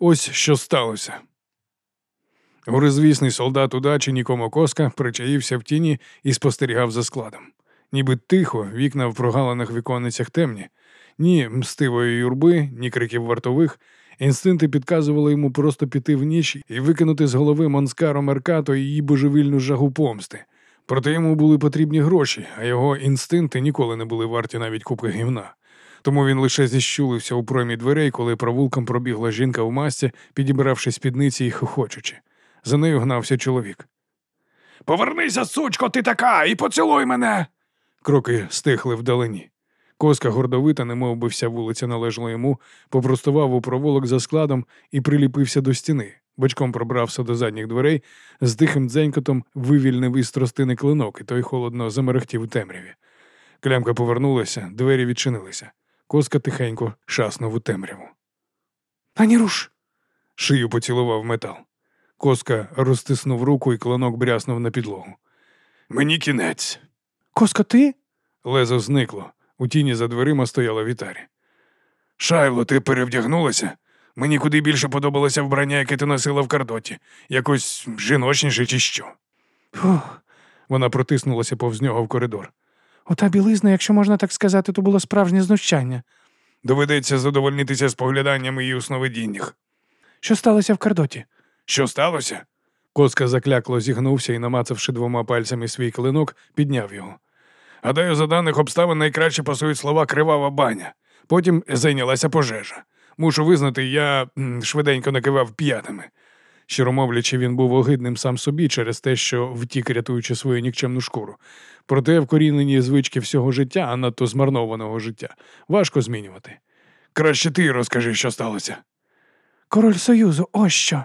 Ось що сталося. Горизвісний солдат удачі Нікомо Коска причаївся в тіні і спостерігав за складом. Ніби тихо, вікна в прогалинах віконницях темні, ні мстивої юрби, ні криків вартових. Інстинкти підказували йому просто піти в ніч і викинути з голови Монскаро Меркато і її божевільну жагу помсти. Проте йому були потрібні гроші, а його інстинкти ніколи не були варті навіть купи гівна. Тому він лише зіщулився у промі дверей, коли провулком пробігла жінка в масці, підібравши спідниці і хохочучи. За нею гнався чоловік. Повернися, сучко, ти така, і поцілуй мене. Кроки стихли вдалині. Коска гордовита, немов би вся вулиця належала йому, попростував у проволок за складом і приліпився до стіни. Бочком пробрався до задніх дверей, з тихим дзенькотом вивільнив із тростини клинок, і той холодно замерехтів у темряві. Клямка повернулася, двері відчинилися. Коска тихенько шаснув у темряву. Ані руш. Шию поцілував метал. Коска розтиснув руку і клинок бряснув на підлогу. Мені кінець. Коска, ти? Лезо зникло. У тіні за дверима стояла вітарі. Шайло, ти перевдягнулася? Мені куди більше подобалося вбрання, яке ти носила в кардоті. Якось жіночніше чи що. Фух. Вона протиснулася повз нього в коридор. Ота білизна, якщо можна так сказати, то було справжнє знущання. Доведеться задовольнитися спогляданнями її у сновидіннях. Що сталося в кардоті? Що сталося? Коска заклякло зігнувся і, намацавши двома пальцями свій клинок, підняв його. Гадаю, за даних обставин найкраще пасують слова кривава баня. Потім зайнялася пожежа. Мушу визнати, я швиденько накивав п'ятами. Щиромовлячи, він був огидним сам собі через те, що втік, рятуючи свою нікчемну шкуру. Проте вкорінені звички всього життя, а надто змарнованого життя, важко змінювати. Краще ти розкажи, що сталося. Король Союзу, ось що.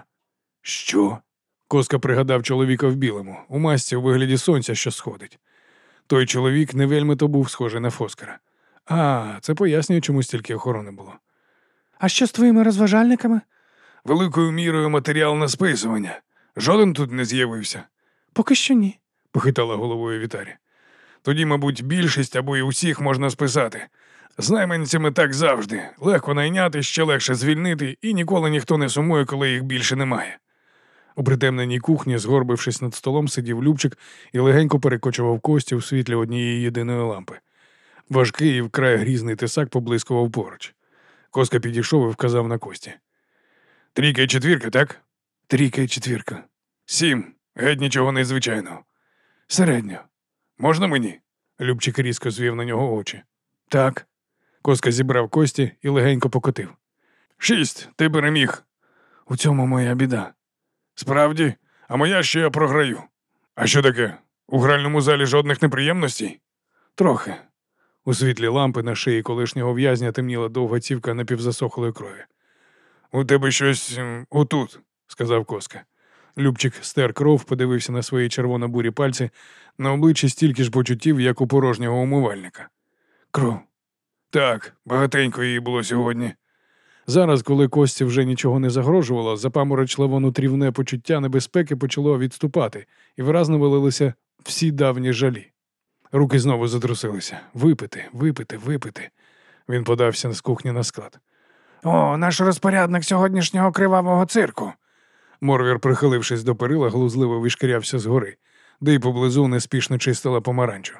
Що? Коска пригадав чоловіка в білому, у масці у вигляді сонця, що сходить. Той чоловік не вельми то був схожий на Фоскара. А, це пояснює, чому стільки охорони було. А що з твоїми розважальниками? Великою мірою матеріал на списування. Жоден тут не з'явився. Поки що ні. похитала головою Вітарі. Тоді, мабуть, більшість або й усіх можна списати. З найманцями так завжди. Легко найняти, ще легше звільнити, і ніколи ніхто не сумує, коли їх більше немає. У притемненій кухні, згорбившись над столом, сидів Любчик і легенько перекочував кості у світлі однієї єдиної лампи. Важкий і вкрай грізний тисак поблискував поруч. Коска підійшов і вказав на кості. Трійка і четвірка, так? Трійка і четвірка. Сім. Геть нічого незвичайного. Середньо. Можна мені? Любчик різко звів на нього очі. Так. Коска зібрав кості і легенько покотив. Шість. Ти переміг. У цьому моя біда. Справді, а моя ще я програю. А що таке? У гральному залі жодних неприємностей? Трохи. У світлі лампи на шиї колишнього в'язня темніла довга цівка напівзасохлої крові. У тебе щось отут, сказав Коска. Любчик стер кров, подивився на свої червоно-бурі пальці, на обличчі стільки ж почуттів, як у порожнього умивальника. Кров. Так, багатенько її було сьогодні. Зараз, коли Кості вже нічого не загрожувало, запаморочливо нутрівне почуття небезпеки почало відступати, і виразно вилилися всі давні жалі. Руки знову затрусилися. Випити, випити, випити. Він подався з кухні на склад. О, наш розпорядник сьогоднішнього кривавого цирку. Морвір, прихилившись до перила, глузливо вишкірявся згори, де й поблизу неспішно чистила помаранчу.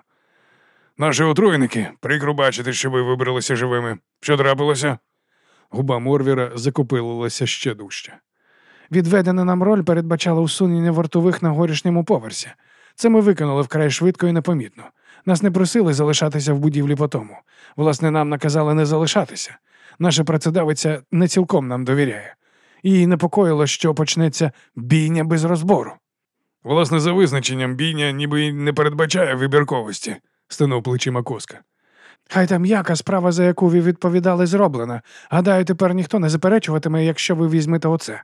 Наші отруйники, прикро бачити, що ви вибралися живими. Що трапилося? Губа Морвіра закопилилася ще дужче. Відведена нам роль передбачала усунення вартових на горішньому поверсі. Це ми виконали вкрай швидко і непомітно. Нас не просили залишатися в будівлі по тому. Власне, нам наказали не залишатися. Наша працедавиця не цілком нам довіряє. Її непокоїло, що почнеться бійня без розбору. Власне, за визначенням бійня ніби й не передбачає вибірковості, стинув плечима коска. Хай там яка справа, за яку ви відповідали, зроблена. Гадаю, тепер ніхто не заперечуватиме, якщо ви візьмете оце.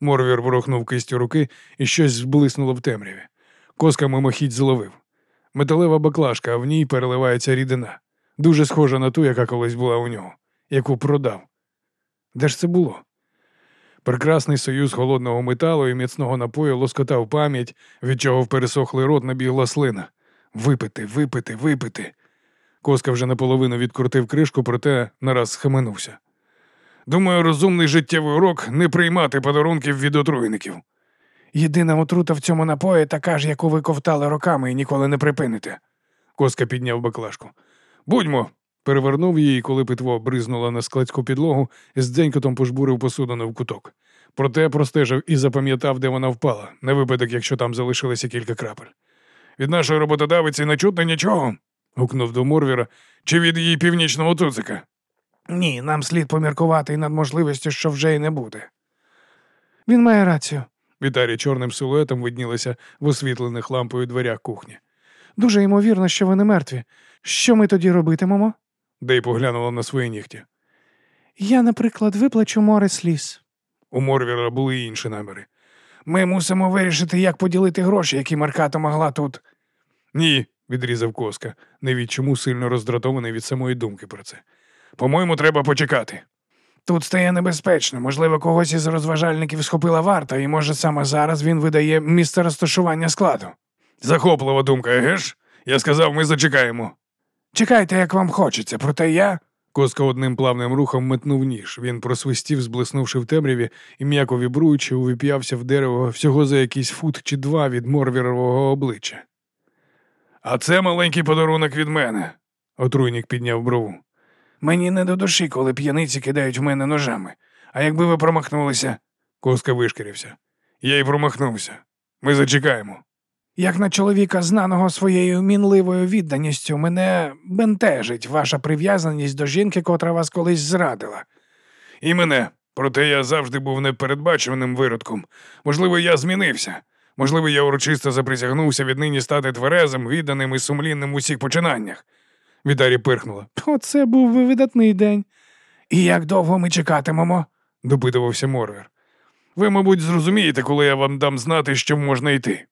Морвір ворухнув кистю руки і щось зблиснуло в темряві. Коска мимохідь зловив. Металева баклажка, а в ній переливається рідина. Дуже схожа на ту, яка колись була у нього, яку продав. Де ж це було? Прекрасний союз холодного металу і міцного напою лоскотав пам'ять, від чого в пересохлий рот набігла слина. Випити, випити, випити. Коска вже наполовину відкрутив кришку, проте нараз схаменувся. Думаю, розумний життєвий урок не приймати подарунків від отруйників. Єдина отрута в цьому напої така ж, яку ви ковтали роками і ніколи не припините. Коска підняв баклажку. Будьмо. Перевернув її, коли питво бризнуло на складську підлогу, з дзенькотом пожбурив посудину в куток. Проте простежив і запам'ятав, де вона впала, на випадок, якщо там залишилося кілька крапель. Від нашої роботодавиці не чутно нічого. гукнув до Морвіра, чи від її північного цуцика. Ні, нам слід поміркувати і над можливістю, що вже й не буде. Він має рацію. Вітарі чорним силуетом виднілися в освітлених лампою дверях кухні. Дуже ймовірно, що вони мертві. Що ми тоді робитимемо? Дей поглянула на свої нігті. Я, наприклад, виплачу море сліз. У Морвіра були інші наміри. Ми мусимо вирішити, як поділити гроші, які Марката могла тут. Ні, відрізав коска, не від чому сильно роздратований від самої думки про це. По-моєму, треба почекати. Тут стає небезпечно. Можливо, когось із розважальників схопила варта, і може саме зараз він видає місце розташування складу. Захоплива думка, еге ж? Я сказав, ми зачекаємо. Чекайте, як вам хочеться, проте я. Коска одним плавним рухом метнув ніж. Він просвистів, зблиснувши в темряві, і м'яко вібруючи, увіп'явся в дерево всього за якийсь фут чи два від морвірового обличчя. А це маленький подарунок від мене. Отруйник підняв брову. Мені не до душі, коли п'яниці кидають в мене ножами. А якби ви промахнулися, Коска вишкірився. Я й промахнувся. Ми зачекаємо. Як на чоловіка, знаного своєю мінливою відданістю, мене бентежить ваша прив'язаність до жінки, котра вас колись зрадила. І мене. Проте я завжди був непередбачуваним виродком. Можливо, я змінився. Можливо, я урочисто заприсягнувся віднині стати тверезим, відданим і сумлінним в усіх починаннях. Вітарі пирхнула. Оце був видатний день. І як довго ми чекатимемо? допитувався Морвір. Ви, мабуть, зрозумієте, коли я вам дам знати, що можна йти.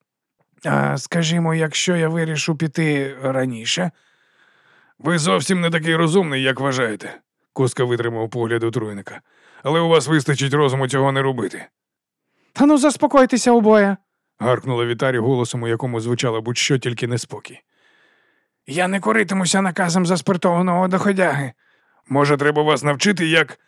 А скажімо, якщо я вирішу піти раніше, Ви зовсім не такий розумний, як вважаєте. Коска витримав погляд отруйника. Але у вас вистачить розуму цього не робити. та ну заспокойтеся обоє. Гаркнула Вітарі голосом, у якому звучало будь-що тільки неспокій. Я не коритимуся наказом заспиртованого доходяги. Може, треба вас навчити, як.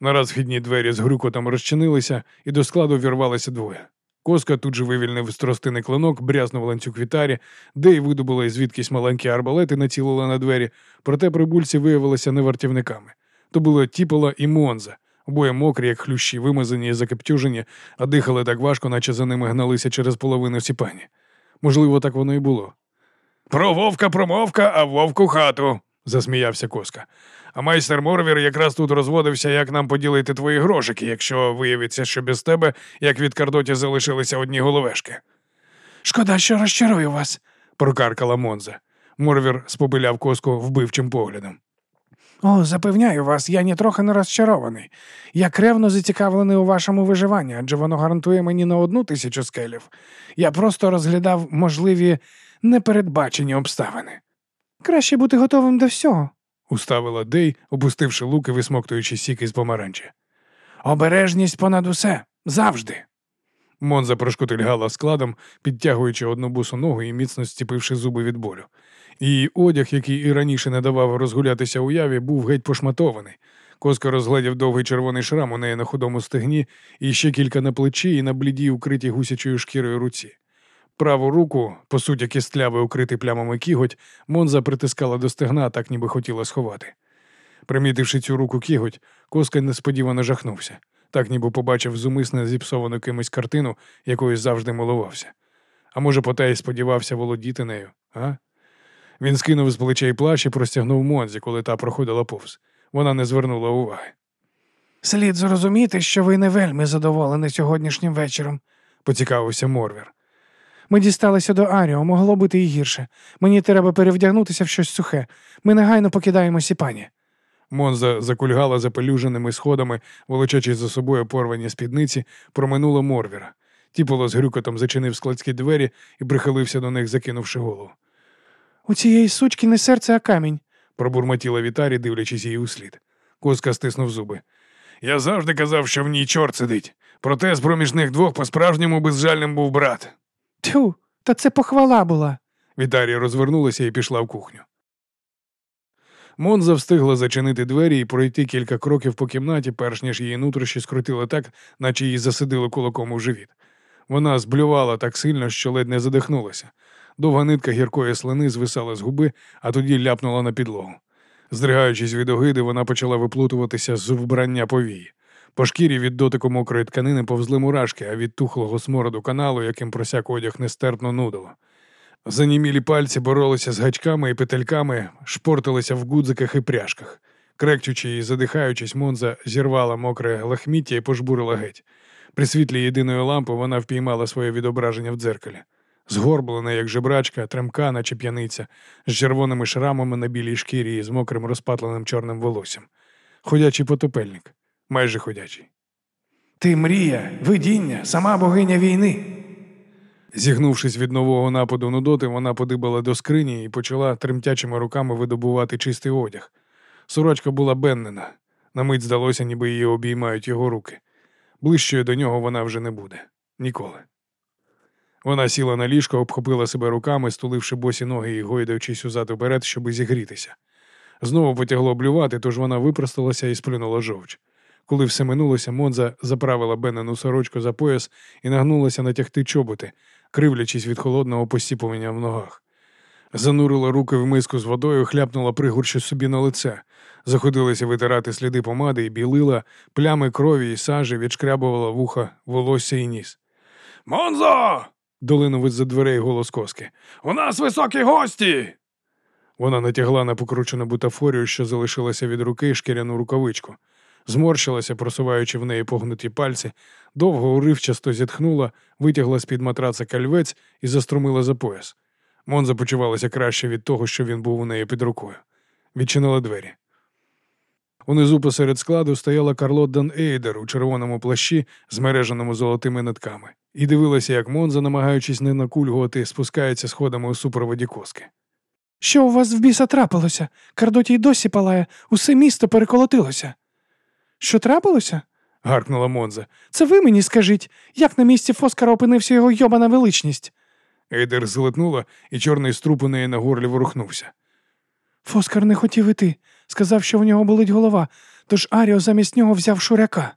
Нараз вхідні двері з грюкотом розчинилися, і до складу вірвалися двоє. Коска тут же вивільнив з тростини клинок, брязнув ланцюг вітарі, де й видобула звідкись маленькі арбалети, націлила на двері, проте прибульці виявилися не вартівниками. То було Тіпола і Монза, обоє мокрі, як хлющі, вимазані і закептюжені, а дихали так важко, наче за ними гналися через половину сіпані. Можливо, так воно і було, Про вовка промовка, а вовку хату. Засміявся Коска. А майстер Морвір якраз тут розводився, як нам поділити твої грошики, якщо виявиться, що без тебе, як від Кардоті, залишилися одні головешки. Шкода, що розчарую вас. прокаркала Монза. Морвір спопиляв коску вбивчим поглядом. О, запевняю вас, я нітрохи не розчарований. Я кревно зацікавлений у вашому виживанні, адже воно гарантує мені на одну тисячу скелів. Я просто розглядав можливі непередбачені обставини. Краще бути готовим до всього. Уставила Дей, опустивши лук і висмоктуючи сік із помаранчі. Обережність понад усе завжди. Монза прошкотильгала складом, підтягуючи одну бусу ногу і міцно зціпивши зуби від болю. Її одяг, який і раніше не давав розгулятися уяві, був геть пошматований. Коска розглядів довгий червоний шрам у неї на худому стегні і ще кілька на плечі і на блідій, укритій гусячою шкірою руці. Праву руку, по суті, кістлявий укритий плямами кіготь, Монза притискала до стегна, так ніби хотіла сховати. Примітивши цю руку кіготь, Коска несподівано жахнувся, так ніби побачив зумисне зіпсовану кимось картину, якою завжди милувався. А може, потай сподівався володіти нею, а? Він скинув з плечей плащ і простягнув Монзі, коли та проходила повз. Вона не звернула уваги. Слід зрозуміти, що ви не вельми задоволені сьогоднішнім вечором. Поцікавився Морвір. Ми дісталися до Аріо, могло бути і гірше. Мені треба перевдягнутися в щось сухе. Ми негайно покидаємо сіпані. Монза закульгала запелюженими сходами, волочачи за собою порвані спідниці, проминула Морвіра. Тіполо з грюкотом зачинив складські двері і прихилився до них, закинувши голову. У цієї сучки не серце, а камінь. Пробурмотіла Вітарі, дивлячись її услід. Коска стиснув зуби. Я завжди казав, що в ній чорт сидить. Проте з проміжних двох по-справжньому безжальним був брат. Тю, та це похвала була. Вітарія розвернулася і пішла в кухню. Монза встигла зачинити двері і пройти кілька кроків по кімнаті, перш ніж її нутрощі скрутили так, наче її засадили кулаком у живіт. Вона зблювала так сильно, що ледь не задихнулася. Довга нитка гіркої слини звисала з губи, а тоді ляпнула на підлогу. Здригаючись від огиди, вона почала виплутуватися з вбрання повії. По шкірі від дотику мокрої тканини повзли мурашки, а від тухлого смороду каналу, яким просяк одяг нестерпно нудило. Занімілі пальці боролися з гачками і петельками, шпортилися в гудзиках і пряжках. Кректючи і задихаючись, Монза зірвала мокре лахміття і пожбурила геть. При світлі єдиної лампи вона впіймала своє відображення в дзеркалі. Згорблена, як жебрачка, тремка, наче п'яниця, з червоними шрамами на білій шкірі і з мокрим розпатленим чорним волоссям. Ходячий потопельник, майже ходячий. Ти мрія, видіння, сама богиня війни. Зігнувшись від нового нападу нудоти, вона подибала до скрині і почала тремтячими руками видобувати чистий одяг. Сорочка була беннена. На мить здалося, ніби її обіймають його руки. Ближчою до нього вона вже не буде. Ніколи. Вона сіла на ліжко, обхопила себе руками, стуливши босі ноги і гойдаючись узад уперед, щоби зігрітися. Знову потягло блювати, тож вона випросталася і сплюнула жовч. Коли все минулося, Монза заправила Беннену сорочку за пояс і нагнулася натягти чоботи, кривлячись від холодного посіпування в ногах. Занурила руки в миску з водою, хляпнула пригорщу собі на лице, заходилася витирати сліди помади і білила, плями крові і сажі, відшкрябувала вуха, волосся і ніс. Монзо! Долинув із-за дверей голос коски. У нас високі гості. Вона натягла на покручену бутафорію, що залишилася від руки шкіряну рукавичку, зморщилася, просуваючи в неї погнуті пальці, довго уривчасто зітхнула, витягла з-під матраца кальвець і заструмила за пояс. Монза почувалася краще від того, що він був у неї під рукою. Відчинила двері. Унизу посеред складу стояла Карлот Ейдер у червоному плащі, змереженому золотими нитками, і дивилася, як Монза, намагаючись не накульгувати, спускається сходами у супроводі коски. Що у вас в біса трапилося? Кардоті й досі палає, усе місто переколотилося. Що трапилося? гаркнула Монза. Це ви мені скажіть, як на місці Фоскара опинився його йобана величність? Ейдер злетнула, і чорний струп у неї на горлі ворухнувся. Фоскар не хотів іти. Сказав, що в нього болить голова, тож Аріо замість нього взяв шуряка.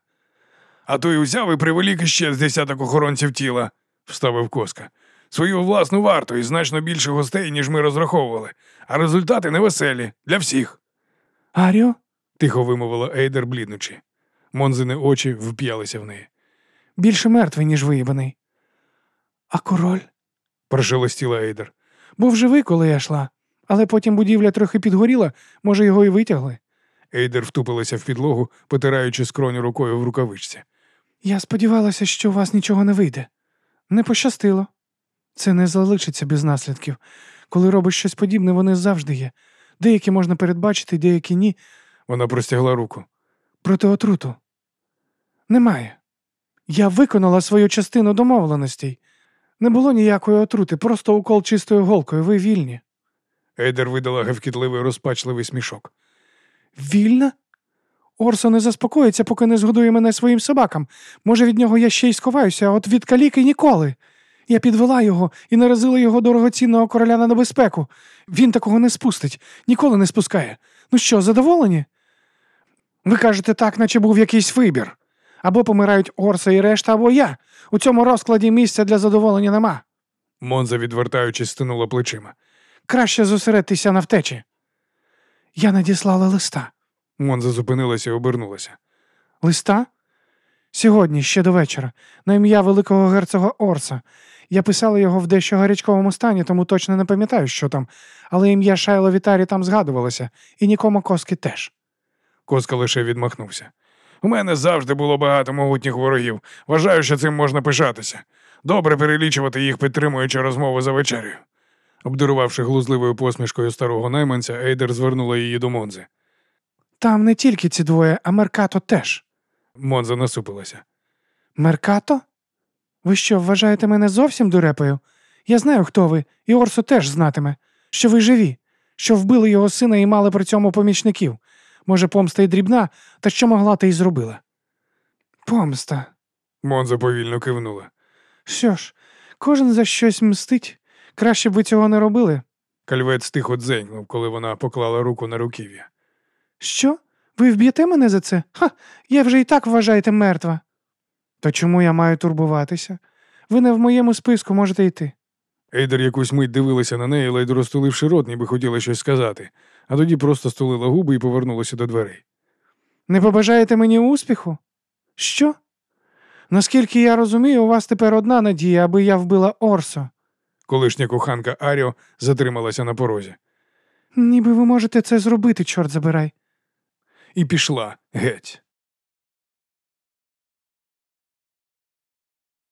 А той узяв і привелік іще з десяток охоронців тіла, вставив коска. Свою власну варту і значно більше гостей, ніж ми розраховували, а результати невеселі для всіх. Аріо? Тихо вимовила Ейдер, бліднучи. Монзини очі вп'ялися в неї. Більше мертвий, ніж виїбаний. А король? прошелестіла Ейдер. Був живий, коли я йшла, але потім будівля трохи підгоріла, може, його і витягли. Ейдер втупилася в підлогу, потираючи скроню рукою в рукавичці. Я сподівалася, що у вас нічого не вийде. Не пощастило. Це не залишиться без наслідків. Коли робиш щось подібне, вони завжди є. Деякі можна передбачити, деякі ні. Вона простягла руку. Проти отруту. Немає. Я виконала свою частину домовленостей. Не було ніякої отрути, просто укол чистою голкою, ви вільні. Ейдер видала гавкітливий розпачливий смішок. Вільна? Орсо не заспокоїться, поки не згодує мене своїм собакам. Може, від нього я ще й сховаюся, а от від каліки ніколи. Я підвела його і наразила його дорогоцінного короля на небезпеку. Він такого не спустить, ніколи не спускає. Ну що, задоволені? Ви кажете так, наче був якийсь вибір. Або помирають Орса і решта, або я. У цьому розкладі місця для задоволення нема. Монза, відвертаючись, стинула плечима. Краще зосередьтеся на втечі. Я надіслала листа. Монза зупинилася і обернулася. Листа? Сьогодні, ще до вечора, на ім'я великого герцога Орса. Я писала його в дещо гарячковому стані, тому точно не пам'ятаю, що там, але ім'я Шайло Вітарі там згадувалося, і нікому коски теж. Коска лише відмахнувся. У мене завжди було багато могутніх ворогів. Вважаю, що цим можна пишатися. Добре перелічувати їх, підтримуючи розмову за вечерею. Обдарувавши глузливою посмішкою старого найманця, Ейдер звернула її до Монзи. Там не тільки ці двоє, а Меркато теж. Монза насупилася. Меркато? Ви що, вважаєте мене зовсім дурепою? Я знаю, хто ви, і Орсо теж знатиме, що ви живі, що вбили його сина і мали при цьому помічників. Може, помста й дрібна, та що могла, та й зробила. Помста. Монза повільно кивнула. Що ж, кожен за щось мстить. Краще б ви цього не робили. Кальвець тихо дзенькнув, коли вона поклала руку на руків'я. Що? Ви вб'єте мене за це? Ха, я вже і так вважаєте мертва. То чому я маю турбуватися? Ви не в моєму списку можете йти. Ейдер якусь мить дивилася на неї, ледь розтуливши рот, ніби хотіла щось сказати, а тоді просто стулила губи і повернулася до дверей. Не побажаєте мені успіху? Що? Наскільки я розумію, у вас тепер одна надія, аби я вбила Орсо. Колишня коханка Аріо затрималася на порозі Ніби ви можете це зробити, чорт забирай. і пішла геть.